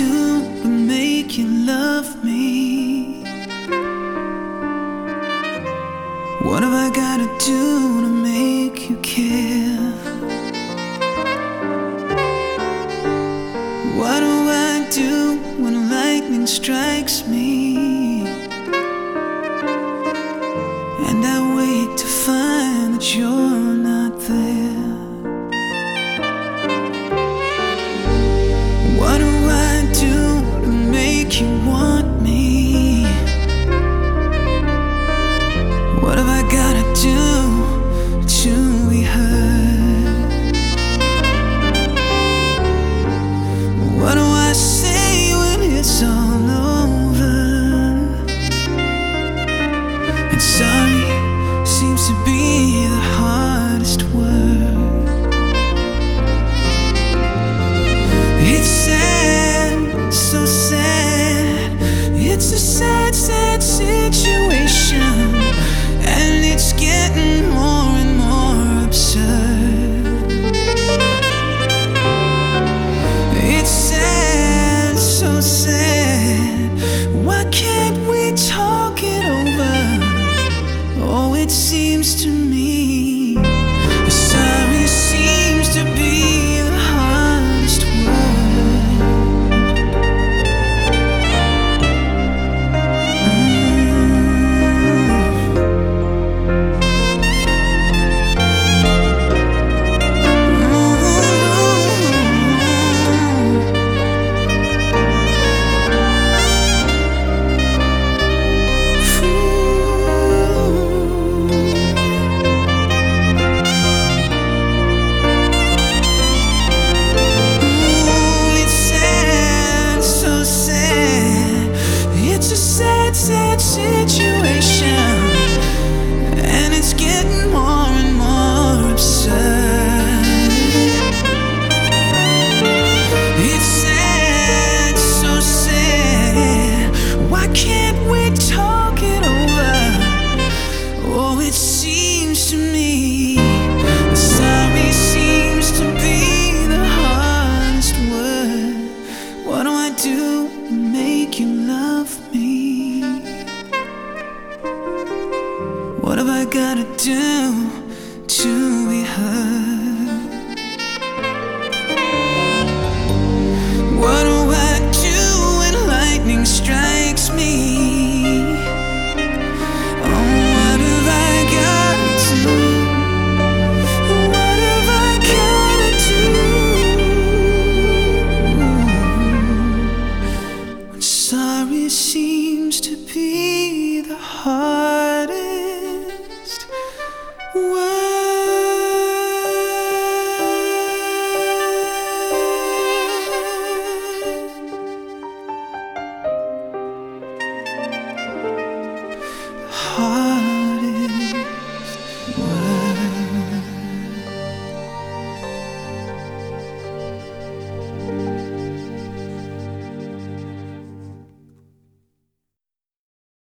to make you love me? What have I gotta do to make you care? What do I do when lightning strikes me? And I wake to find that you're can't over? Oh, it seems to me sorry seems to be the hardest word. What do I do to make you love me? What have I gotta do to be heard?